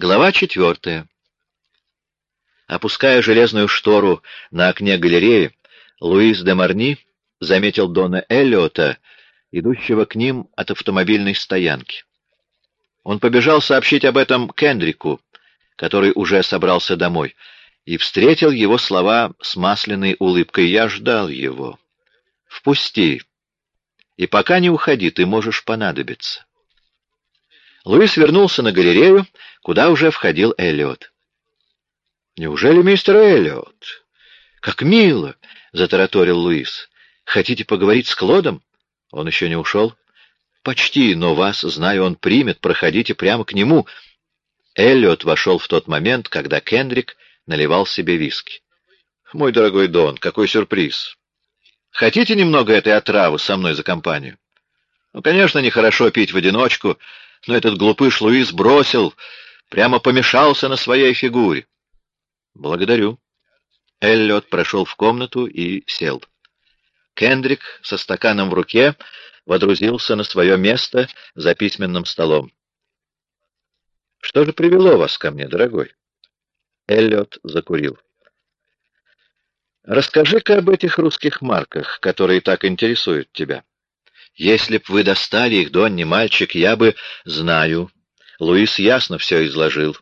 Глава четвертая. Опуская железную штору на окне галереи, Луис де Марни заметил Дона Эллиота, идущего к ним от автомобильной стоянки. Он побежал сообщить об этом Кендрику, который уже собрался домой, и встретил его слова с масляной улыбкой. «Я ждал его. Впусти. И пока не уходи, ты можешь понадобиться». Луис вернулся на галерею, куда уже входил Эллиот. «Неужели мистер Эллиот?» «Как мило!» — затараторил Луис. «Хотите поговорить с Клодом?» «Он еще не ушел?» «Почти, но вас, знаю, он примет. Проходите прямо к нему». Эллиот вошел в тот момент, когда Кендрик наливал себе виски. «Мой дорогой Дон, какой сюрприз! Хотите немного этой отравы со мной за компанию?» «Ну, конечно, нехорошо пить в одиночку, но этот глупыш Луис бросил, прямо помешался на своей фигуре. Благодарю. Эллиот прошел в комнату и сел. Кендрик со стаканом в руке водрузился на свое место за письменным столом. «Что же привело вас ко мне, дорогой?» Эллиот закурил. «Расскажи-ка об этих русских марках, которые так интересуют тебя. Если б вы достали их, Донни, мальчик, я бы... Знаю. Луис ясно все изложил.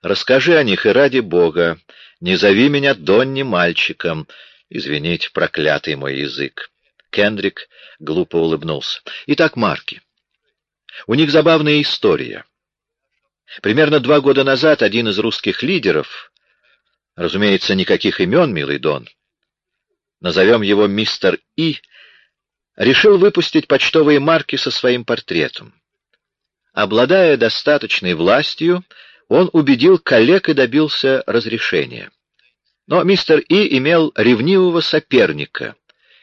Расскажи о них и ради бога. Не зови меня Донни мальчиком. Извините, проклятый мой язык. Кендрик глупо улыбнулся. Итак, марки. У них забавная история. Примерно два года назад один из русских лидеров, разумеется, никаких имен, милый Дон, назовем его мистер И, решил выпустить почтовые марки со своим портретом. Обладая достаточной властью, он убедил коллег и добился разрешения. Но мистер И имел ревнивого соперника,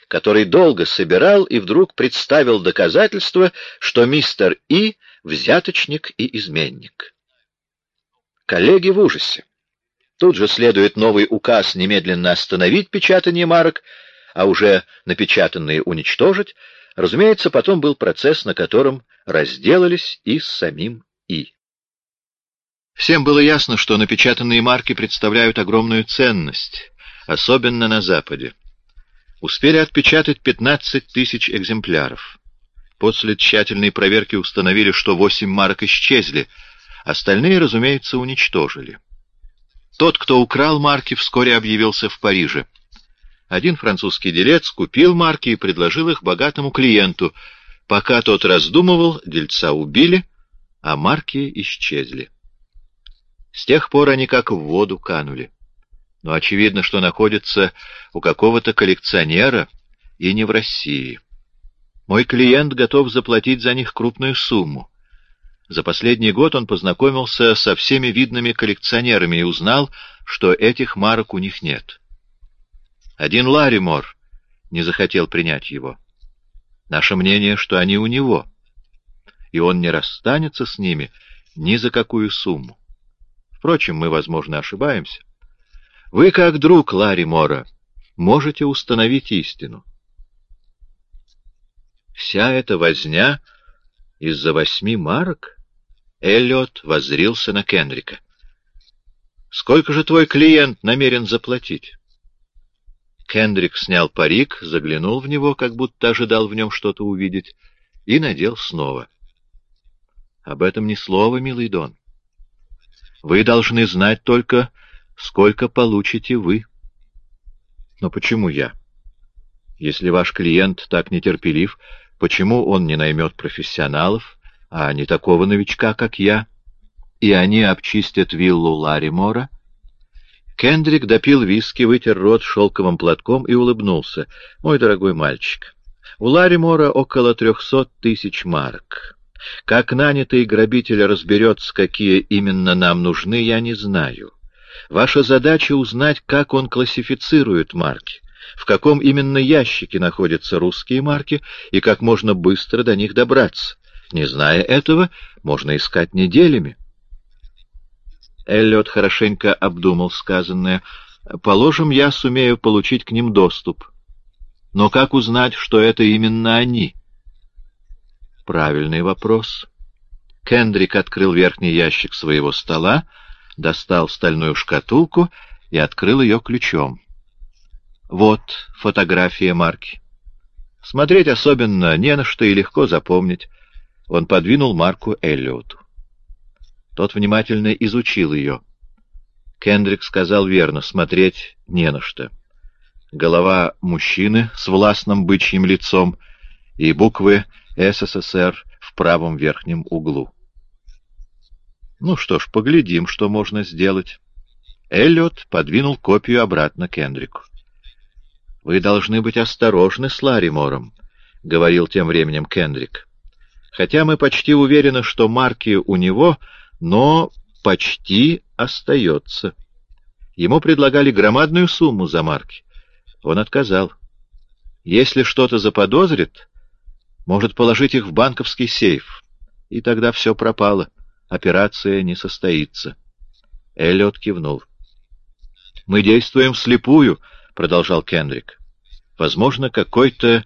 который долго собирал и вдруг представил доказательства, что мистер И — взяточник и изменник. Коллеги в ужасе. Тут же следует новый указ немедленно остановить печатание марок, а уже напечатанные уничтожить, разумеется, потом был процесс, на котором разделались и с самим И. Всем было ясно, что напечатанные марки представляют огромную ценность, особенно на Западе. Успели отпечатать 15 тысяч экземпляров. После тщательной проверки установили, что 8 марок исчезли, остальные, разумеется, уничтожили. Тот, кто украл марки, вскоре объявился в Париже. Один французский делец купил марки и предложил их богатому клиенту. Пока тот раздумывал, дельца убили, а марки исчезли. С тех пор они как в воду канули. Но очевидно, что находятся у какого-то коллекционера и не в России. Мой клиент готов заплатить за них крупную сумму. За последний год он познакомился со всеми видными коллекционерами и узнал, что этих марок у них нет. Один Ларимор не захотел принять его. Наше мнение, что они у него, и он не расстанется с ними ни за какую сумму. Впрочем, мы, возможно, ошибаемся. Вы, как друг Ларимора, можете установить истину. Вся эта возня из-за восьми марок? Эллиот воззрился на Кендрика. Сколько же твой клиент намерен заплатить? Кендрик снял парик, заглянул в него, как будто ожидал в нем что-то увидеть, и надел снова. — Об этом ни слова, милый Дон. Вы должны знать только, сколько получите вы. — Но почему я? Если ваш клиент так нетерпелив, почему он не наймет профессионалов, а не такого новичка, как я, и они обчистят виллу Ларимора? — Кендрик допил виски, вытер рот шелковым платком и улыбнулся. «Мой дорогой мальчик, у Ларимора около трехсот тысяч марок. Как нанятый грабитель разберется, какие именно нам нужны, я не знаю. Ваша задача узнать, как он классифицирует марки, в каком именно ящике находятся русские марки и как можно быстро до них добраться. Не зная этого, можно искать неделями. Эллиот хорошенько обдумал сказанное. «Положим, я сумею получить к ним доступ. Но как узнать, что это именно они?» «Правильный вопрос. Кендрик открыл верхний ящик своего стола, достал стальную шкатулку и открыл ее ключом. Вот фотография марки. Смотреть особенно не на что и легко запомнить. Он подвинул марку Эллиоту. Тот внимательно изучил ее. Кендрик сказал верно, смотреть не на что. Голова мужчины с властным бычьим лицом и буквы СССР в правом верхнем углу. Ну что ж, поглядим, что можно сделать. Эллиот подвинул копию обратно Кендрику. — Вы должны быть осторожны с Ларимором, — говорил тем временем Кендрик. — Хотя мы почти уверены, что марки у него, но почти остается. Ему предлагали громадную сумму за марки. Он отказал. Если что-то заподозрит, может положить их в банковский сейф, и тогда все пропало, операция не состоится. Эллиот кивнул. «Мы действуем вслепую», — продолжал Кендрик. «Возможно, какой-то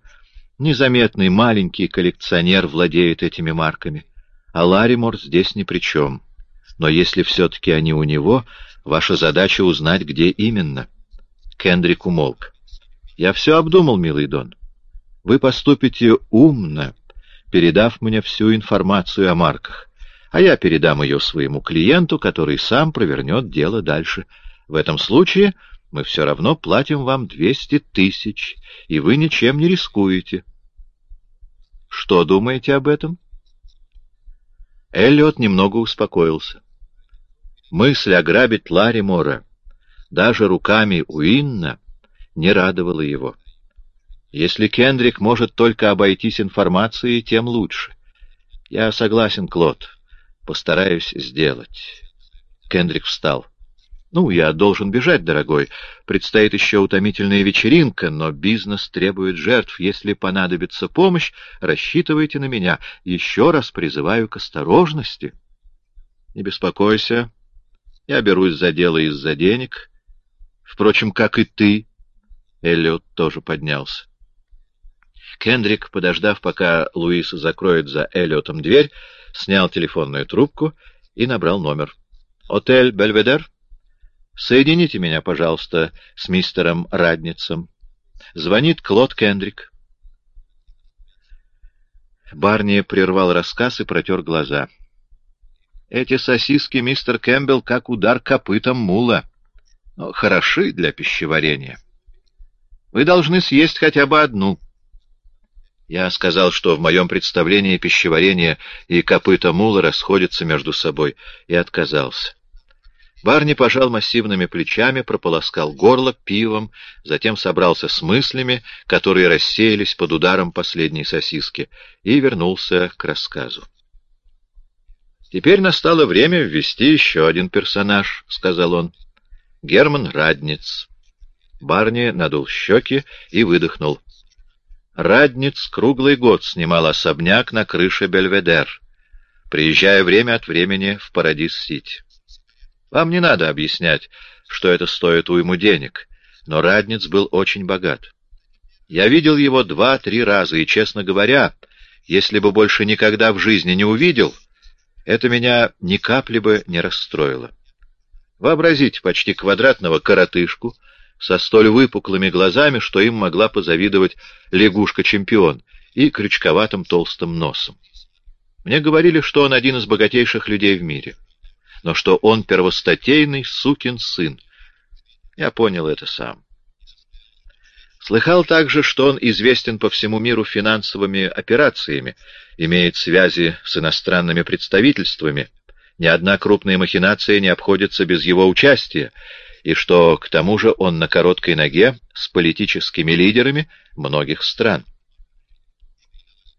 незаметный маленький коллекционер владеет этими марками, а Ларимор здесь ни при чем. Но если все-таки они у него, ваша задача узнать, где именно». Кендрик умолк. «Я все обдумал, милый Дон. Вы поступите умно, передав мне всю информацию о марках, а я передам ее своему клиенту, который сам провернет дело дальше. В этом случае мы все равно платим вам двести тысяч, и вы ничем не рискуете. Что думаете об этом? Эллиот немного успокоился. Мысль ограбить Ларри Мора даже руками Уинна не радовала его. Если Кендрик может только обойтись информацией, тем лучше. Я согласен, Клод. Постараюсь сделать. Кендрик встал. Ну, я должен бежать, дорогой. Предстоит еще утомительная вечеринка, но бизнес требует жертв. Если понадобится помощь, рассчитывайте на меня. Еще раз призываю к осторожности. Не беспокойся. Я берусь за дело из-за денег. Впрочем, как и ты. Эллиот тоже поднялся. Кендрик, подождав, пока Луис закроет за Эллиотом дверь, снял телефонную трубку и набрал номер. «Отель Бельведер?» «Соедините меня, пожалуйста, с мистером Радницем. Звонит Клод Кендрик». Барни прервал рассказ и протер глаза. «Эти сосиски, мистер Кэмпбелл, как удар копытом мула. Но хороши для пищеварения. Вы должны съесть хотя бы одну». Я сказал, что в моем представлении пищеварение и копыта мула расходятся между собой, и отказался. Барни пожал массивными плечами, прополоскал горло пивом, затем собрался с мыслями, которые рассеялись под ударом последней сосиски, и вернулся к рассказу. «Теперь настало время ввести еще один персонаж», — сказал он. «Герман Радниц». Барни надул щеки и выдохнул. Радниц круглый год снимал особняк на крыше Бельведер, приезжая время от времени в Парадис-Сити. Вам не надо объяснять, что это стоит уйму денег, но Радниц был очень богат. Я видел его два-три раза, и, честно говоря, если бы больше никогда в жизни не увидел, это меня ни капли бы не расстроило. Вообразите почти квадратного коротышку, со столь выпуклыми глазами, что им могла позавидовать лягушка-чемпион, и крючковатым толстым носом. Мне говорили, что он один из богатейших людей в мире, но что он первостатейный сукин сын. Я понял это сам. Слыхал также, что он известен по всему миру финансовыми операциями, имеет связи с иностранными представительствами. Ни одна крупная махинация не обходится без его участия, и что, к тому же, он на короткой ноге с политическими лидерами многих стран.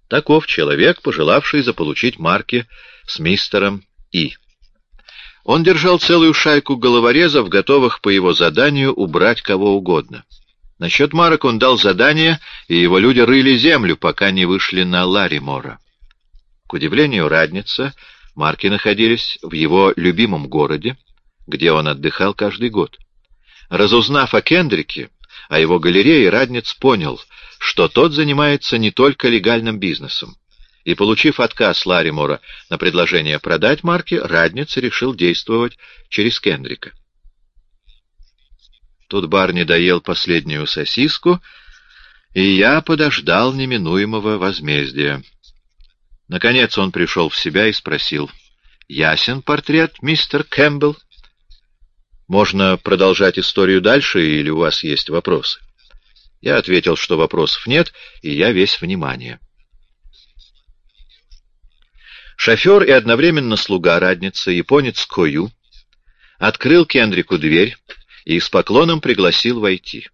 Таков человек, пожелавший заполучить марки с мистером И. Он держал целую шайку головорезов, готовых по его заданию убрать кого угодно. Насчет марок он дал задание, и его люди рыли землю, пока не вышли на Ларимора. К удивлению Радница, марки находились в его любимом городе, где он отдыхал каждый год. Разузнав о Кендрике, о его галерее, Радниц понял, что тот занимается не только легальным бизнесом. И, получив отказ Ларимора на предложение продать марки, Радниц решил действовать через Кендрика. Тут Барни доел последнюю сосиску, и я подождал неминуемого возмездия. Наконец он пришел в себя и спросил, «Ясен портрет, мистер Кэмпбелл?» «Можно продолжать историю дальше, или у вас есть вопросы?» Я ответил, что вопросов нет, и я весь внимание. Шофер и одновременно слуга радницы, японец Кою, открыл Кендрику дверь и с поклоном пригласил войти.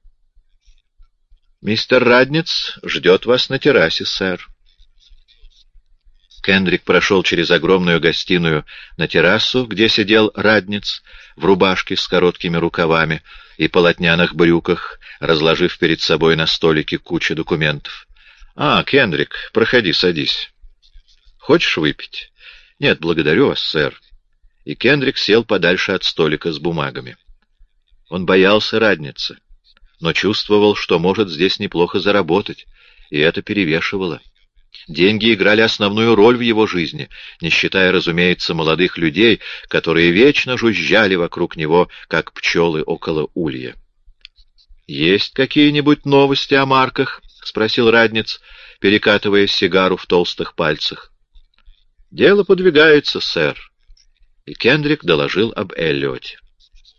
«Мистер Радниц ждет вас на террасе, сэр». Кендрик прошел через огромную гостиную на террасу, где сидел Радниц в рубашке с короткими рукавами и полотняных брюках, разложив перед собой на столике кучу документов. «А, Кендрик, проходи, садись. Хочешь выпить?» «Нет, благодарю вас, сэр». И Кендрик сел подальше от столика с бумагами. Он боялся Радницы, но чувствовал, что может здесь неплохо заработать, и это перевешивало. Деньги играли основную роль в его жизни, не считая, разумеется, молодых людей, которые вечно жужжали вокруг него, как пчелы около улья. «Есть какие-нибудь новости о марках?» — спросил Радниц, перекатывая сигару в толстых пальцах. «Дело подвигается, сэр». И Кендрик доложил об Эллиоте.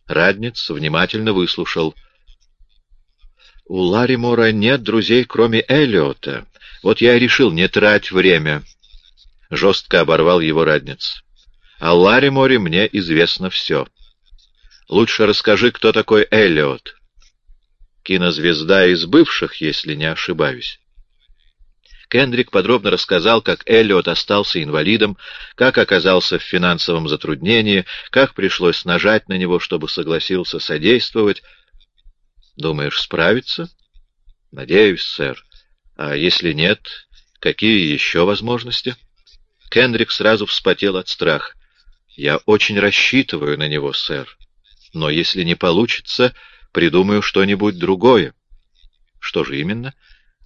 Радниц внимательно выслушал. «У Ларимора нет друзей, кроме Эллиота», вот я и решил не трать время. Жестко оборвал его радниц. О Лариморе мне известно все. Лучше расскажи, кто такой Эллиот. Кинозвезда из бывших, если не ошибаюсь. Кендрик подробно рассказал, как Эллиот остался инвалидом, как оказался в финансовом затруднении, как пришлось нажать на него, чтобы согласился содействовать. «Думаешь, справиться?» «Надеюсь, сэр. А если нет, какие еще возможности? Кендрик сразу вспотел от страха. Я очень рассчитываю на него, сэр. Но если не получится, придумаю что-нибудь другое. Что же именно?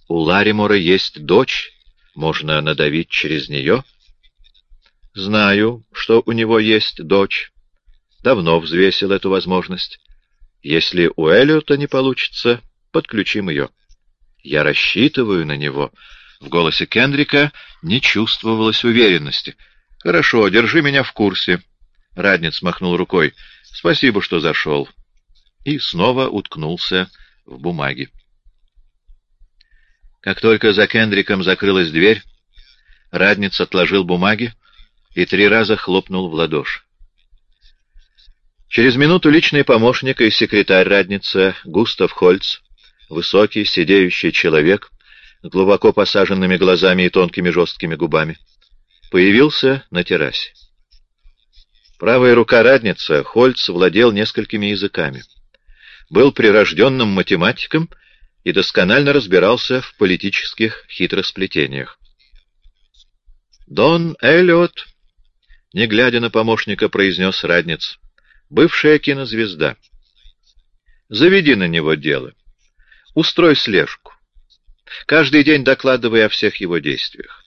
У Ларимора есть дочь. Можно надавить через нее? Знаю, что у него есть дочь. Давно взвесил эту возможность. Если у Эллиота не получится, подключим ее. Я рассчитываю на него. В голосе Кендрика не чувствовалось уверенности. Хорошо, держи меня в курсе. Радниц махнул рукой. Спасибо, что зашел. И снова уткнулся в бумаги. Как только за Кендриком закрылась дверь, Радниц отложил бумаги и три раза хлопнул в ладоши. Через минуту личный помощник и секретарь Радница Густав Хольц высокий, сидеющий человек с глубоко посаженными глазами и тонкими жесткими губами, появился на террасе. Правая рука радница Хольц владел несколькими языками. Был прирожденным математиком и досконально разбирался в политических хитросплетениях. «Дон Эллиот», — не глядя на помощника, произнес радниц, — «бывшая кинозвезда. Заведи на него дело. Устрой слежку. Каждый день докладывай о всех его действиях.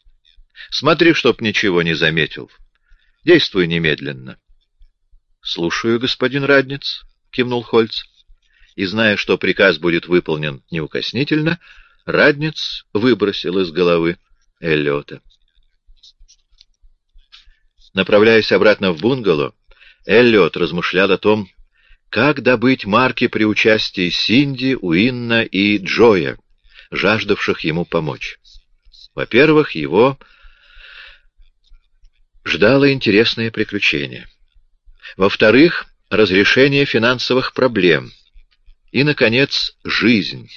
Смотри, чтоб ничего не заметил. Действуй немедленно. — Слушаю, господин Радниц, — кивнул Хольц. И, зная, что приказ будет выполнен неукоснительно, Радниц выбросил из головы Эллиота. Направляясь обратно в бунгало, Эллиот размышлял о том, как добыть марки при участии Синди, Уинна и Джоя, жаждавших ему помочь? Во-первых, его ждало интересное приключение. Во-вторых, разрешение финансовых проблем. И, наконец, жизнь.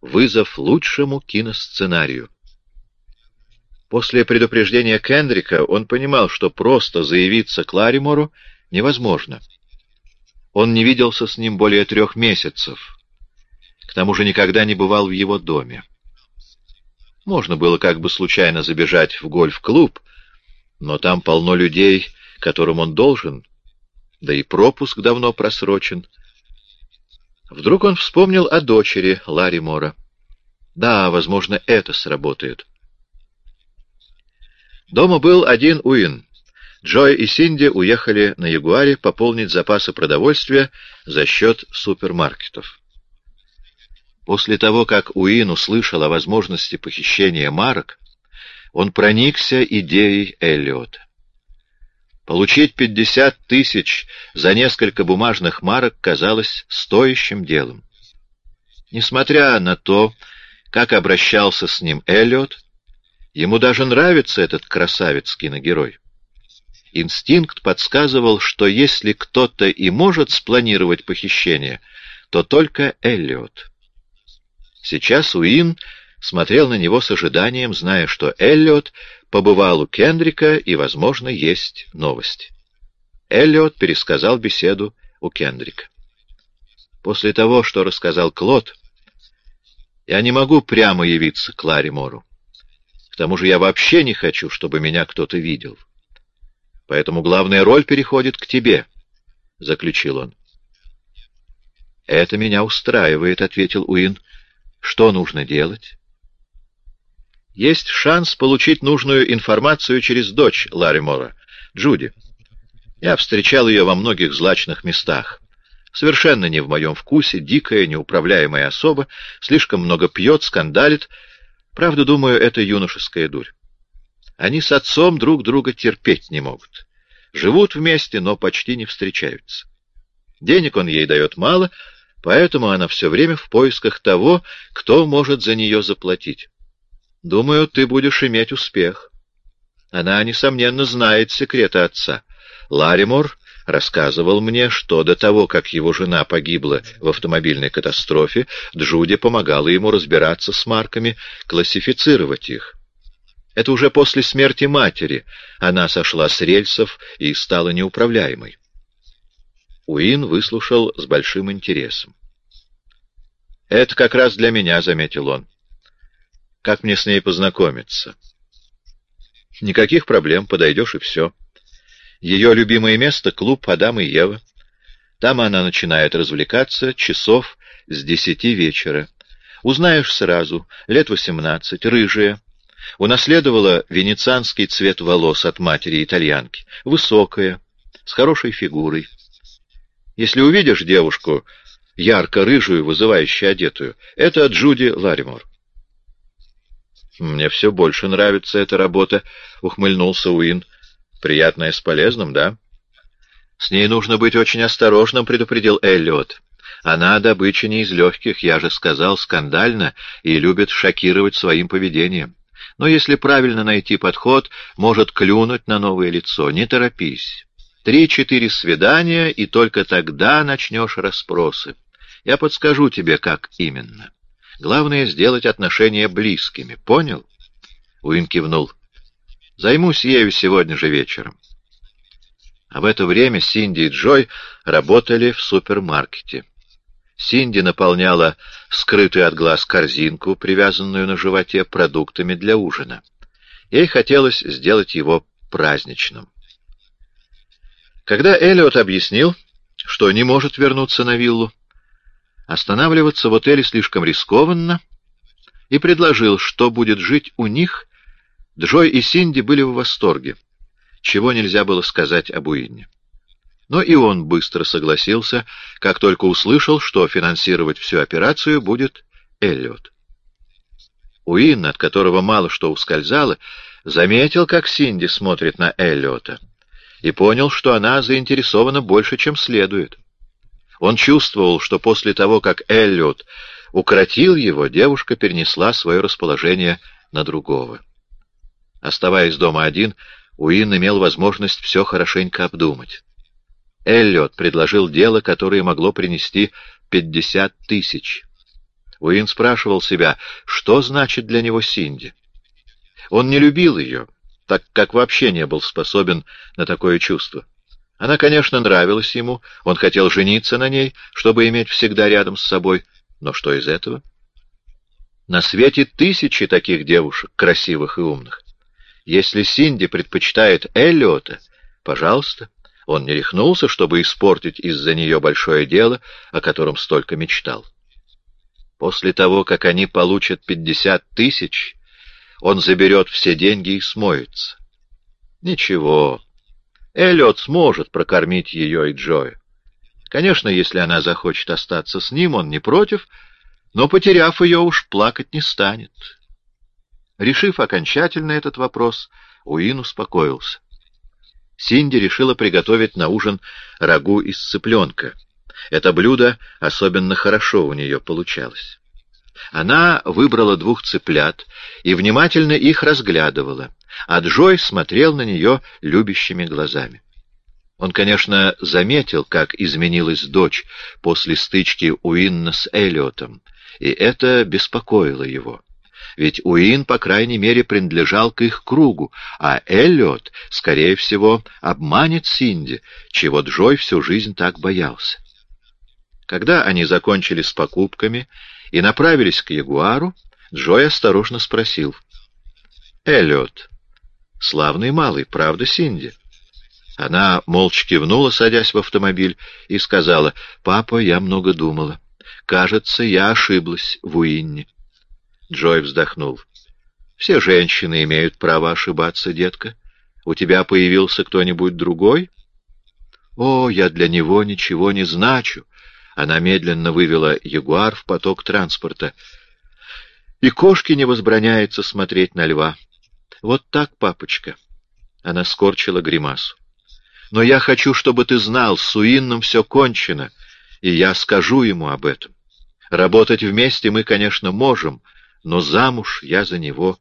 Вызов лучшему киносценарию. После предупреждения Кендрика он понимал, что просто заявиться к Ларимору невозможно. Он не виделся с ним более трех месяцев. К тому же никогда не бывал в его доме. Можно было как бы случайно забежать в гольф-клуб, но там полно людей, которым он должен, да и пропуск давно просрочен. Вдруг он вспомнил о дочери Ларри Мора. Да, возможно, это сработает. Дома был один Уин. Джой и Синди уехали на Ягуаре пополнить запасы продовольствия за счет супермаркетов. После того, как Уин услышал о возможности похищения марок, он проникся идеей Эллиота. Получить пятьдесят тысяч за несколько бумажных марок казалось стоящим делом. Несмотря на то, как обращался с ним Эллиот, ему даже нравится этот красавец-киногерой. Инстинкт подсказывал, что если кто-то и может спланировать похищение, то только Эллиот. Сейчас Уин смотрел на него с ожиданием, зная, что Эллиот побывал у Кендрика и, возможно, есть новости. Эллиот пересказал беседу у Кендрика. После того, что рассказал Клод, я не могу прямо явиться к Ларри Мору. К тому же я вообще не хочу, чтобы меня кто-то видел. Поэтому главная роль переходит к тебе, — заключил он. — Это меня устраивает, — ответил Уин. — Что нужно делать? Есть шанс получить нужную информацию через дочь Ларри Мора, Джуди. Я встречал ее во многих злачных местах. Совершенно не в моем вкусе, дикая, неуправляемая особа, слишком много пьет, скандалит. Правда, думаю, это юношеская дурь. Они с отцом друг друга терпеть не могут. Живут вместе, но почти не встречаются. Денег он ей дает мало, поэтому она все время в поисках того, кто может за нее заплатить. Думаю, ты будешь иметь успех. Она, несомненно, знает секреты отца. Ларимор рассказывал мне, что до того, как его жена погибла в автомобильной катастрофе, Джуди помогала ему разбираться с марками, классифицировать их. Это уже после смерти матери она сошла с рельсов и стала неуправляемой. Уин выслушал с большим интересом. «Это как раз для меня», — заметил он. Как мне с ней познакомиться? Никаких проблем, подойдешь и все. Ее любимое место — клуб Адам и Ева. Там она начинает развлекаться часов с десяти вечера. Узнаешь сразу, лет восемнадцать, рыжая. Унаследовала венецианский цвет волос от матери-итальянки, высокая, с хорошей фигурой. Если увидишь девушку, ярко-рыжую, вызывающе одетую, это Джуди Ларимор. «Мне все больше нравится эта работа», — ухмыльнулся Уин. «Приятное с полезным, да?» «С ней нужно быть очень осторожным», — предупредил Эллиот. «Она добыча не из легких, я же сказал, скандально и любит шокировать своим поведением. Но если правильно найти подход, может клюнуть на новое лицо. Не торопись. Три-четыре свидания, и только тогда начнешь расспросы. Я подскажу тебе, как именно». Главное — сделать отношения близкими. Понял? Уин кивнул. Займусь ею сегодня же вечером. А в это время Синди и Джой работали в супермаркете. Синди наполняла скрытую от глаз корзинку, привязанную на животе, продуктами для ужина. Ей хотелось сделать его праздничным. Когда Эллиот объяснил, что не может вернуться на виллу, Останавливаться в отеле слишком рискованно, и предложил, что будет жить у них. Джой и Синди были в восторге, чего нельзя было сказать об Уинне. Но и он быстро согласился, как только услышал, что финансировать всю операцию будет Эллиот. Уин, от которого мало что ускользало, заметил, как Синди смотрит на Эллиота, и понял, что она заинтересована больше, чем следует. Он чувствовал, что после того, как Эллиот укротил его, девушка перенесла свое расположение на другого. Оставаясь дома один, Уин имел возможность все хорошенько обдумать. Эллиот предложил дело, которое могло принести пятьдесят тысяч. Уин спрашивал себя, что значит для него Синди. Он не любил ее, так как вообще не был способен на такое чувство. Она, конечно, нравилась ему, он хотел жениться на ней, чтобы иметь всегда рядом с собой. Но что из этого? На свете тысячи таких девушек, красивых и умных. Если Синди предпочитает Эллиота, пожалуйста. Он не рехнулся, чтобы испортить из-за нее большое дело, о котором столько мечтал. После того, как они получат пятьдесят тысяч, он заберет все деньги и смоется. Ничего. Эллиот сможет прокормить ее и Джоя. Конечно, если она захочет остаться с ним, он не против, но, потеряв ее, уж плакать не станет. Решив окончательно этот вопрос, Уин успокоился. Синди решила приготовить на ужин рагу из цыпленка. Это блюдо особенно хорошо у нее получалось. Она выбрала двух цыплят и внимательно их разглядывала, а Джой смотрел на нее любящими глазами. Он, конечно, заметил, как изменилась дочь после стычки Уинна с Эллиотом, и это беспокоило его. Ведь Уин, по крайней мере, принадлежал к их кругу, а Эллиот, скорее всего, обманет Синди, чего Джой всю жизнь так боялся. Когда они закончили с покупками и направились к Ягуару, Джой осторожно спросил. «Эллиот, славный малый, правда, Синди?» Она молча кивнула, садясь в автомобиль, и сказала, «Папа, я много думала. Кажется, я ошиблась в Уинне». Джой вздохнул. «Все женщины имеют право ошибаться, детка. У тебя появился кто-нибудь другой?» «О, я для него ничего не значу. Она медленно вывела ягуар в поток транспорта. И кошке не возбраняется смотреть на льва. Вот так, папочка. Она скорчила гримасу. Но я хочу, чтобы ты знал, с Суинном все кончено, и я скажу ему об этом. Работать вместе мы, конечно, можем, но замуж я за него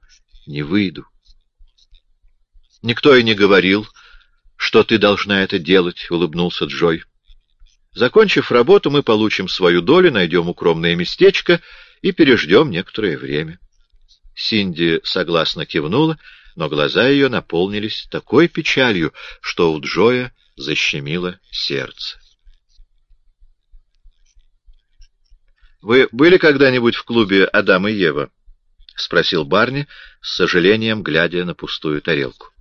не выйду. Никто и не говорил, что ты должна это делать, — улыбнулся Джой. Закончив работу, мы получим свою долю, найдем укромное местечко и переждем некоторое время. Синди согласно кивнула, но глаза ее наполнились такой печалью, что у Джоя защемило сердце. «Вы были когда-нибудь в клубе «Адам и Ева»?» — спросил Барни, с сожалением глядя на пустую тарелку.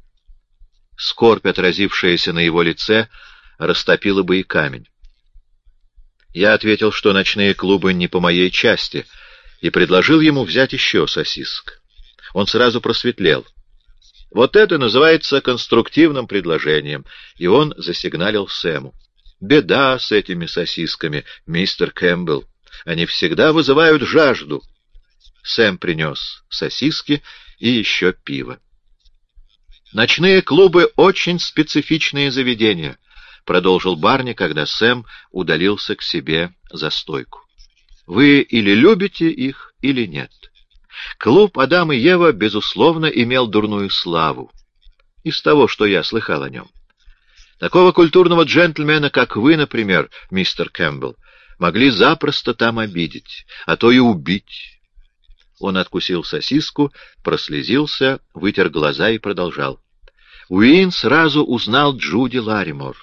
Скорбь, отразившаяся на его лице, растопила бы и камень. Я ответил, что ночные клубы не по моей части, и предложил ему взять еще сосисок. Он сразу просветлел. Вот это называется конструктивным предложением, и он засигналил Сэму. Беда с этими сосисками, мистер Кэмпбелл. Они всегда вызывают жажду. Сэм принес сосиски и еще пиво. Ночные клубы — очень специфичные заведения —— продолжил Барни, когда Сэм удалился к себе за стойку. «Вы или любите их, или нет. Клуб «Адам и Ева», безусловно, имел дурную славу. Из того, что я слыхал о нем. Такого культурного джентльмена, как вы, например, мистер Кэмпбелл, могли запросто там обидеть, а то и убить». Он откусил сосиску, прослезился, вытер глаза и продолжал. Уин сразу узнал Джуди Ларимор.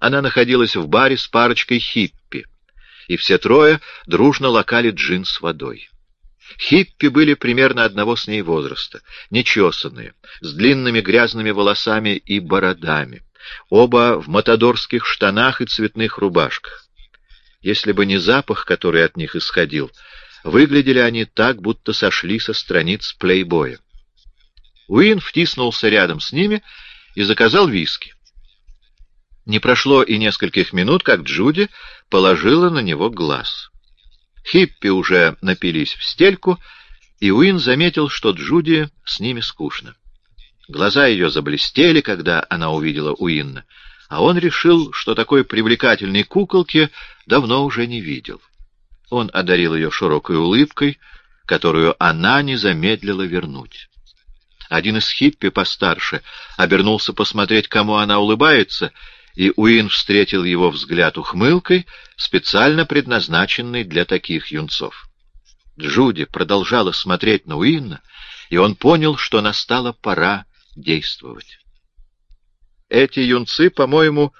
Она находилась в баре с парочкой хиппи, и все трое дружно лакали джин с водой. Хиппи были примерно одного с ней возраста, нечесанные, с длинными грязными волосами и бородами, оба в матадорских штанах и цветных рубашках. Если бы не запах, который от них исходил, выглядели они так, будто сошли со страниц плейбоя. Уин втиснулся рядом с ними и заказал виски. Не прошло и нескольких минут, как Джуди положила на него глаз. Хиппи уже напились в стельку, и Уин заметил, что Джуди с ними скучно. Глаза ее заблестели, когда она увидела Уинна, а он решил, что такой привлекательной куколки давно уже не видел. Он одарил ее широкой улыбкой, которую она не замедлила вернуть. Один из хиппи постарше обернулся посмотреть, кому она улыбается, и Уин встретил его взгляд ухмылкой, специально предназначенной для таких юнцов. Джуди продолжала смотреть на Уинна, и он понял, что настала пора действовать. «Эти юнцы, по-моему,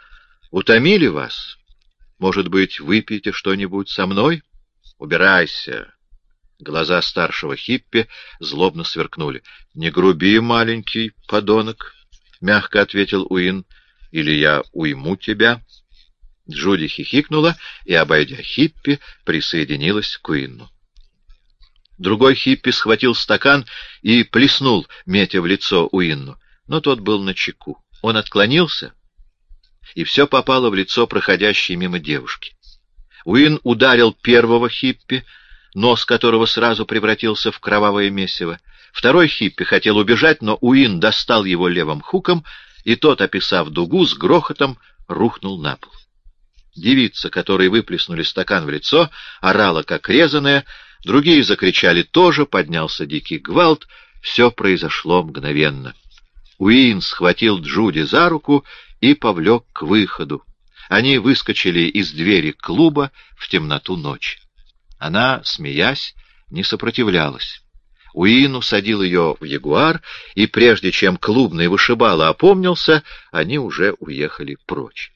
утомили вас. Может быть, выпьете что-нибудь со мной? Убирайся!» Глаза старшего хиппи злобно сверкнули. «Не груби, маленький подонок», — мягко ответил Уин, — или я уйму тебя?» Джуди хихикнула и, обойдя Хиппи, присоединилась к Уинну. Другой Хиппи схватил стакан и плеснул, метя в лицо Уинну. но тот был на чеку. Он отклонился, и все попало в лицо проходящей мимо девушки. Уин ударил первого хиппи, нос которого сразу превратился в кровавое месиво. Второй хиппи хотел убежать, но Уин достал его левым хуком, и тот, описав дугу, с грохотом рухнул на пол. Девица, которой выплеснули стакан в лицо, орала, как резаная, другие закричали тоже, поднялся дикий гвалт, все произошло мгновенно. Уин схватил Джуди за руку и повлек к выходу. Они выскочили из двери клуба в темноту ночи. Она, смеясь, не сопротивлялась. Уин усадил ее в ягуар, и прежде чем клубный вышибала опомнился, они уже уехали прочь.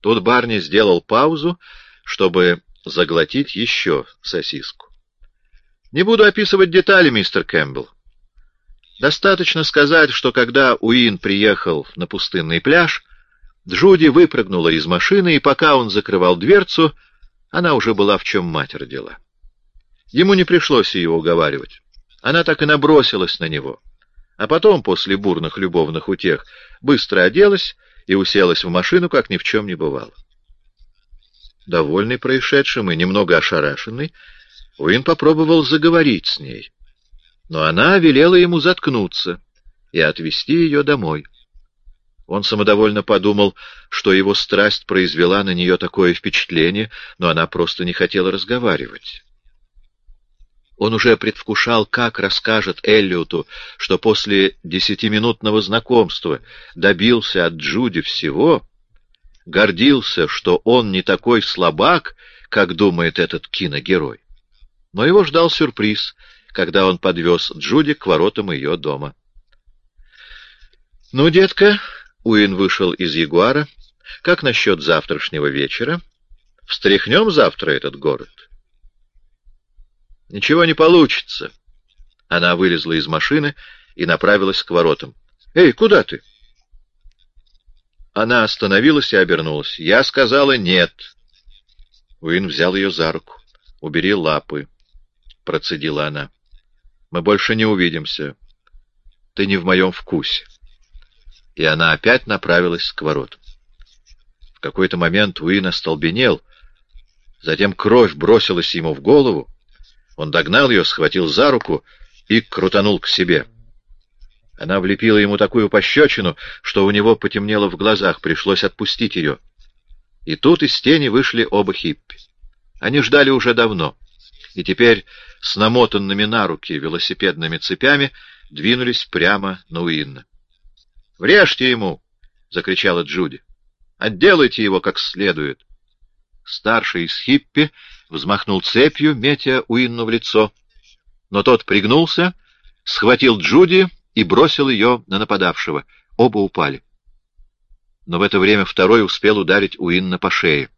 Тут Барни сделал паузу, чтобы заглотить еще сосиску. Не буду описывать детали, мистер Кэмпбелл. Достаточно сказать, что когда Уин приехал на пустынный пляж, Джуди выпрыгнула из машины, и пока он закрывал дверцу, она уже была в чем мать родила. Ему не пришлось ее уговаривать. Она так и набросилась на него. А потом, после бурных любовных утех, быстро оделась и уселась в машину, как ни в чем не бывало. Довольный происшедшим и немного ошарашенный, Уин попробовал заговорить с ней. Но она велела ему заткнуться и отвезти ее домой. Он самодовольно подумал, что его страсть произвела на нее такое впечатление, но она просто не хотела разговаривать. Он уже предвкушал, как расскажет Эллиоту, что после десятиминутного знакомства добился от Джуди всего, гордился, что он не такой слабак, как думает этот киногерой. Но его ждал сюрприз, когда он подвез Джуди к воротам ее дома. «Ну, детка», — Уин вышел из Ягуара, — «как насчет завтрашнего вечера? Встряхнем завтра этот город?» «Ничего не получится». Она вылезла из машины и направилась к воротам. «Эй, куда ты?» Она остановилась и обернулась. «Я сказала нет». Уин взял ее за руку. «Убери лапы», — процедила она. «Мы больше не увидимся. Ты не в моем вкусе». И она опять направилась к воротам. В какой-то момент Уин остолбенел, затем кровь бросилась ему в голову, он догнал ее, схватил за руку и крутанул к себе. Она влепила ему такую пощечину, что у него потемнело в глазах, пришлось отпустить ее. И тут из тени вышли оба хиппи. Они ждали уже давно, и теперь с намотанными на руки велосипедными цепями двинулись прямо на Уинна. «Врежьте ему!» — закричала Джуди. «Отделайте его как следует!» Старший из хиппи взмахнул цепью, метя Уинну в лицо. Но тот пригнулся, схватил Джуди и бросил ее на нападавшего. Оба упали. Но в это время второй успел ударить Уинна по шее.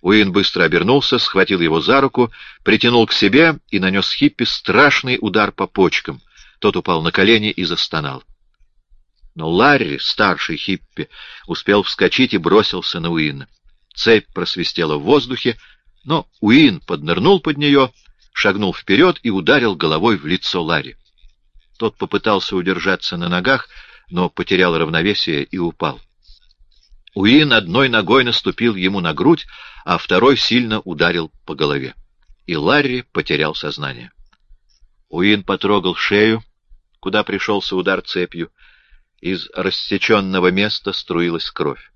Уин быстро обернулся, схватил его за руку, притянул к себе и нанес Хиппи страшный удар по почкам. Тот упал на колени и застонал. Но Ларри, старший Хиппи, успел вскочить и бросился на Уинна. Цепь просвистела в воздухе, но Уин поднырнул под нее, шагнул вперед и ударил головой в лицо Ларри. Тот попытался удержаться на ногах, но потерял равновесие и упал. Уин одной ногой наступил ему на грудь, а второй сильно ударил по голове. И Ларри потерял сознание. Уин потрогал шею, куда пришелся удар цепью. Из рассеченного места струилась кровь.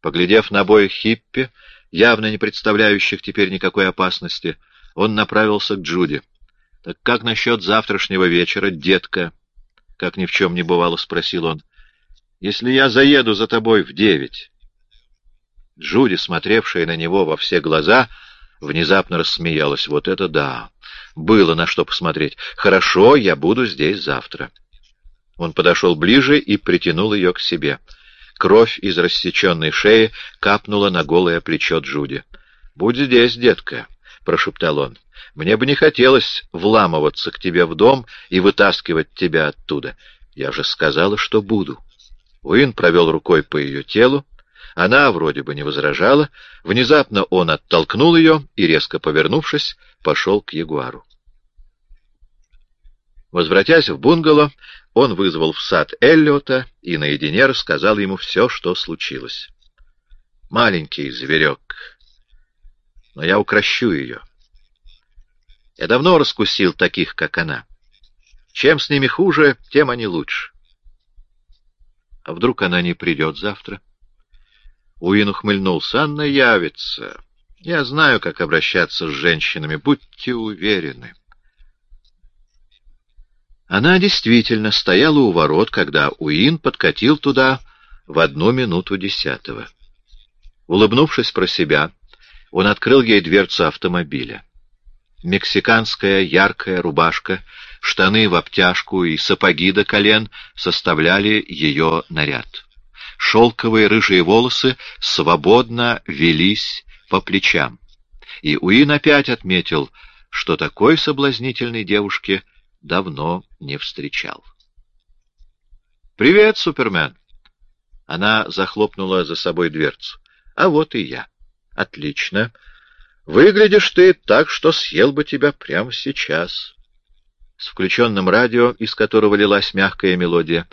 Поглядев на обоих Хиппи, явно не представляющих теперь никакой опасности, он направился к Джуди. — Так как насчет завтрашнего вечера, детка? — как ни в чем не бывало, спросил он. — Если я заеду за тобой в девять? Джуди, смотревшая на него во все глаза, внезапно рассмеялась. — Вот это да! Было на что посмотреть. Хорошо, я буду здесь завтра. Он подошел ближе и притянул ее к себе. — Кровь из рассеченной шеи капнула на голое плечо Джуди. — Будь здесь, детка, — прошептал он. — Мне бы не хотелось вламываться к тебе в дом и вытаскивать тебя оттуда. Я же сказала, что буду. Уин провел рукой по ее телу. Она вроде бы не возражала. Внезапно он оттолкнул ее и, резко повернувшись, пошел к ягуару. Возвратясь в бунгало, он вызвал в сад Эллиота и наедине рассказал ему все, что случилось. «Маленький зверек, но я укращу ее. Я давно раскусил таких, как она. Чем с ними хуже, тем они лучше. А вдруг она не придет завтра? Уин ухмыльнулся. Анна явится. Я знаю, как обращаться с женщинами. Будьте уверены. Она действительно стояла у ворот, когда Уин подкатил туда в одну минуту десятого. Улыбнувшись про себя, он открыл ей дверцу автомобиля. Мексиканская яркая рубашка, штаны в обтяжку и сапоги до колен составляли ее наряд. Шелковые рыжие волосы свободно велись по плечам. И Уин опять отметил, что такой соблазнительной девушке давно не встречал. «Привет, Супермен!» Она захлопнула за собой дверцу. «А вот и я. Отлично. Выглядишь ты так, что съел бы тебя прямо сейчас». С включенным радио, из которого лилась мягкая мелодия,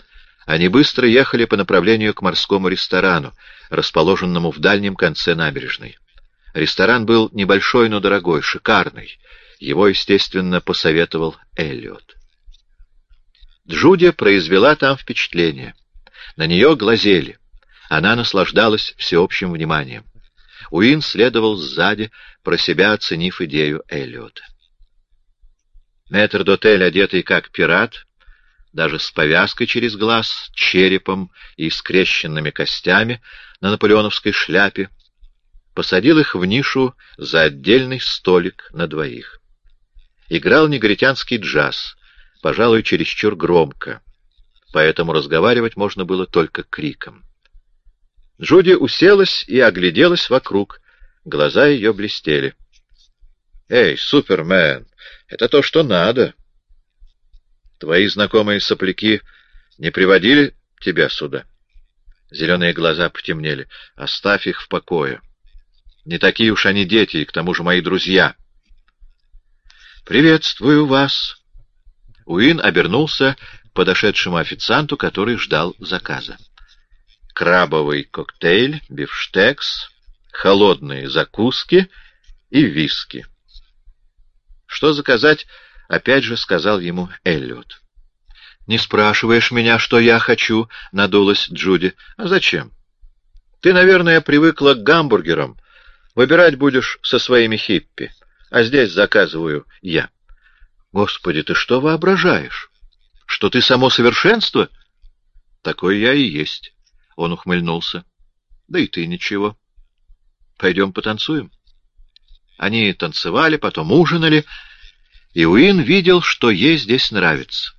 они быстро ехали по направлению к морскому ресторану, расположенному в дальнем конце набережной. Ресторан был небольшой, но дорогой, шикарный. Его, естественно, посоветовал Эллиот. Джуди произвела там впечатление. На нее глазели. Она наслаждалась всеобщим вниманием. Уин следовал сзади, про себя оценив идею Эллиота. Метр-дотель, одетый как пират, даже с повязкой через глаз, черепом и скрещенными костями на наполеоновской шляпе, посадил их в нишу за отдельный столик на двоих. Играл негритянский джаз, пожалуй, чересчур громко, поэтому разговаривать можно было только криком. Джуди уселась и огляделась вокруг, глаза ее блестели. «Эй, Супермен, это то, что надо. Твои знакомые сопляки не приводили тебя сюда?» Зеленые глаза потемнели. «Оставь их в покое. Не такие уж они дети, и к тому же мои друзья». «Приветствую вас!» Уин обернулся к подошедшему официанту, который ждал заказа. Крабовый коктейль, бифштекс, холодные закуски и виски. Что заказать, опять же сказал ему Эллиот. «Не спрашиваешь меня, что я хочу», — надулась Джуди. «А зачем? Ты, наверное, привыкла к гамбургерам. Выбирать будешь со своими хиппи, а здесь заказываю я». «Господи, ты что воображаешь? Что ты само совершенство?» «Такой я и есть», — он ухмыльнулся. «Да и ты ничего. Пойдем потанцуем». Они танцевали, потом ужинали, и Уин видел, что ей здесь нравится.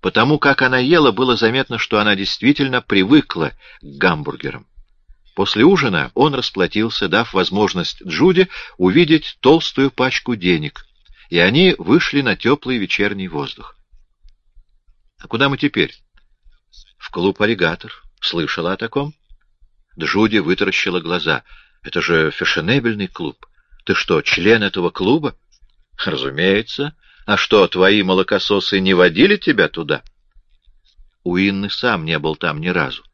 Потому как она ела, было заметно, что она действительно привыкла к гамбургерам. После ужина он расплатился, дав возможность Джуди увидеть толстую пачку денег, и они вышли на теплый вечерний воздух. — А куда мы теперь? — В клуб «Аллигатор». Слышала о таком? Джуди вытаращила глаза. — Это же фешенебельный клуб. Ты что, член этого клуба? Разумеется. А что, твои молокососы не водили тебя туда? Уинны сам не был там ни разу.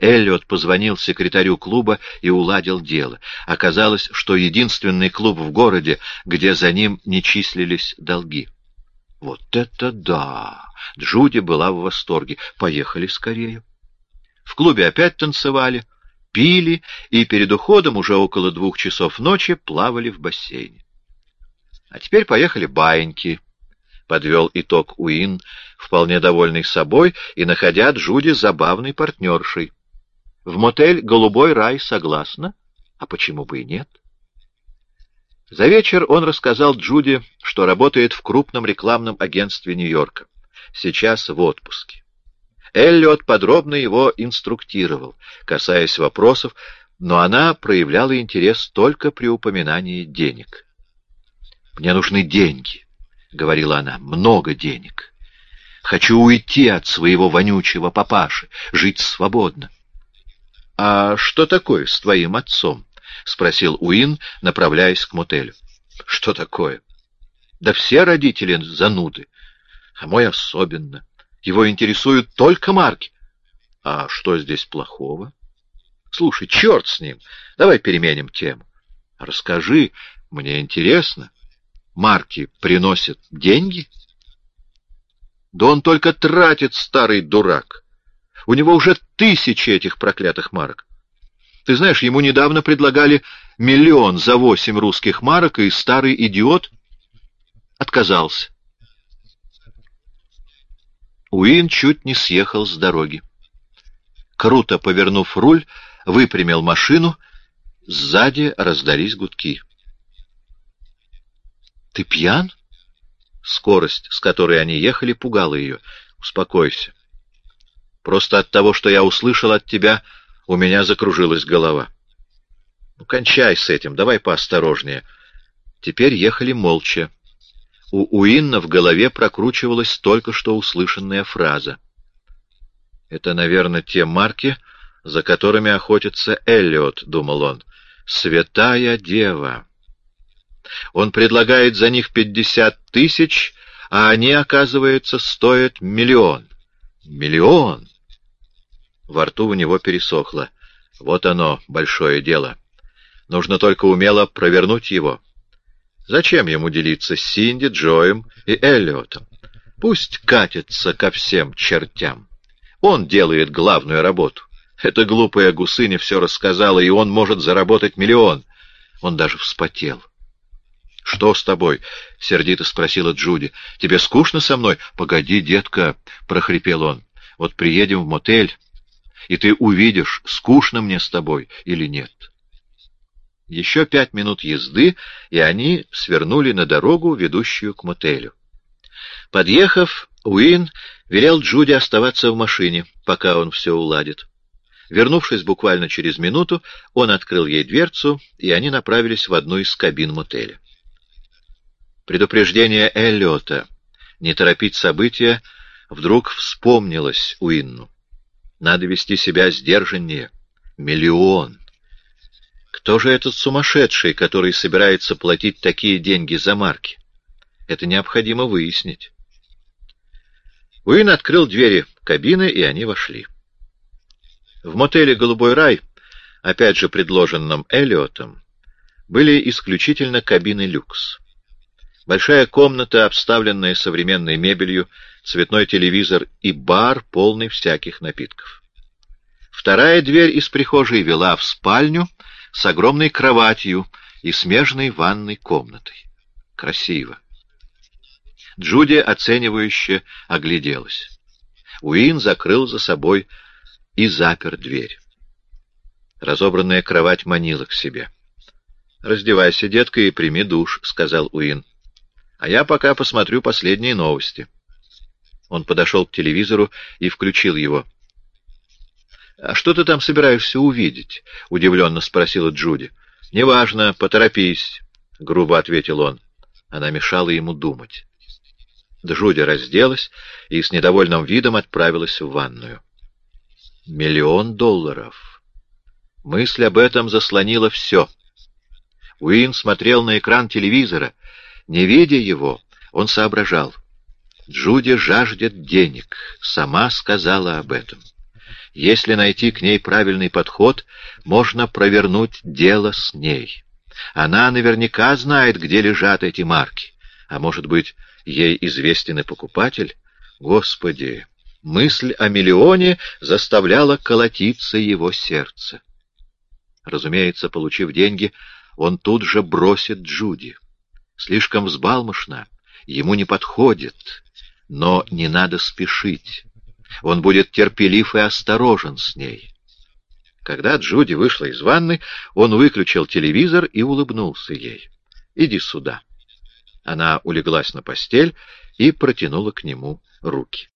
Эллиот позвонил секретарю клуба и уладил дело. Оказалось, что единственный клуб в городе, где за ним не числились долги. Вот это да! Джуди была в восторге. Поехали скорее. В клубе опять танцевали пили и перед уходом уже около двух часов ночи плавали в бассейне. А теперь поехали баиньки, — подвел итог Уин, вполне довольный собой и находя Джуди забавной партнершей. В мотель «Голубой рай» согласна, а почему бы и нет? За вечер он рассказал Джуди, что работает в крупном рекламном агентстве Нью-Йорка. Сейчас в отпуске. Эллиот подробно его инструктировал, касаясь вопросов, но она проявляла интерес только при упоминании денег. «Мне нужны деньги», — говорила она, — «много денег. Хочу уйти от своего вонючего папаши, жить свободно». «А что такое с твоим отцом?» — спросил Уин, направляясь к мотелю. «Что такое?» «Да все родители зануды, а мой особенно. Его интересуют только марки. А что здесь плохого? Слушай, черт с ним. Давай переменим тему. Расскажи, мне интересно. Марки приносят деньги? Да он только тратит, старый дурак. У него уже тысячи этих проклятых марок. Ты знаешь, ему недавно предлагали миллион за восемь русских марок, и старый идиот отказался. Уин чуть не съехал с дороги. Круто повернув руль, выпрямил машину, сзади раздались гудки. — Ты пьян? Скорость, с которой они ехали, пугала ее. — Успокойся. Просто от того, что я услышал от тебя, у меня закружилась голова. Ну, кончай с этим, давай поосторожнее. Теперь ехали молча. У Уинна в голове прокручивалась только что услышанная фраза. «Это, наверное, те марки, за которыми охотится Эллиот», — думал он. «Святая дева». Он предлагает за них пятьдесят тысяч, а они, оказывается, стоят миллион. Миллион! Во рту у него пересохло. Вот оно, большое дело. Нужно только умело провернуть его. Зачем ему делиться с Синди, Джоем и Эллиотом? Пусть катится ко всем чертям. Он делает главную работу. Эта глупая гусыня все рассказала, и он может заработать миллион. Он даже вспотел. — Что с тобой? — сердито спросила Джуди. — Тебе скучно со мной? — Погоди, детка, — прохрипел он. — Вот приедем в мотель, и ты увидишь, скучно мне с тобой или нет. Еще пять минут езды, и они свернули на дорогу, ведущую к мотелю. Подъехав, Уин велел Джуди оставаться в машине, пока он все уладит. Вернувшись буквально через минуту, он открыл ей дверцу, и они направились в одну из кабин мотеля. Предупреждение Эллиота не торопить события вдруг вспомнилось Уинну. Надо вести себя сдержаннее. Миллион. Кто же этот сумасшедший, который собирается платить такие деньги за марки? Это необходимо выяснить. Уин открыл двери кабины, и они вошли. В мотеле «Голубой рай», опять же предложенном Эллиотом, были исключительно кабины люкс. Большая комната, обставленная современной мебелью, цветной телевизор и бар, полный всяких напитков. Вторая дверь из прихожей вела в спальню с огромной кроватью и смежной ванной комнатой. Красиво. Джуди оценивающе огляделась. Уин закрыл за собой и запер дверь. Разобранная кровать манила к себе. «Раздевайся, детка, и прими душ», — сказал Уин. А я пока посмотрю последние новости. Он подошел к телевизору и включил его. — А что ты там собираешься увидеть? — удивленно спросила Джуди. — Неважно, поторопись, — грубо ответил он. Она мешала ему думать. Джуди разделась и с недовольным видом отправилась в ванную. Миллион долларов. Мысль об этом заслонила все. Уин смотрел на экран телевизора — не видя его, он соображал. Джуди жаждет денег, сама сказала об этом. Если найти к ней правильный подход, можно провернуть дело с ней. Она наверняка знает, где лежат эти марки. А может быть, ей известен и покупатель? Господи! Мысль о миллионе заставляла колотиться его сердце. Разумеется, получив деньги, он тут же бросит Джуди слишком взбалмошна, ему не подходит, но не надо спешить. Он будет терпелив и осторожен с ней. Когда Джуди вышла из ванны, он выключил телевизор и улыбнулся ей. «Иди сюда». Она улеглась на постель и протянула к нему руки.